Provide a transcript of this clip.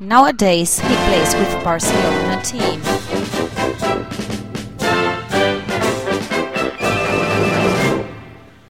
Nowadays he plays with Barcelona team.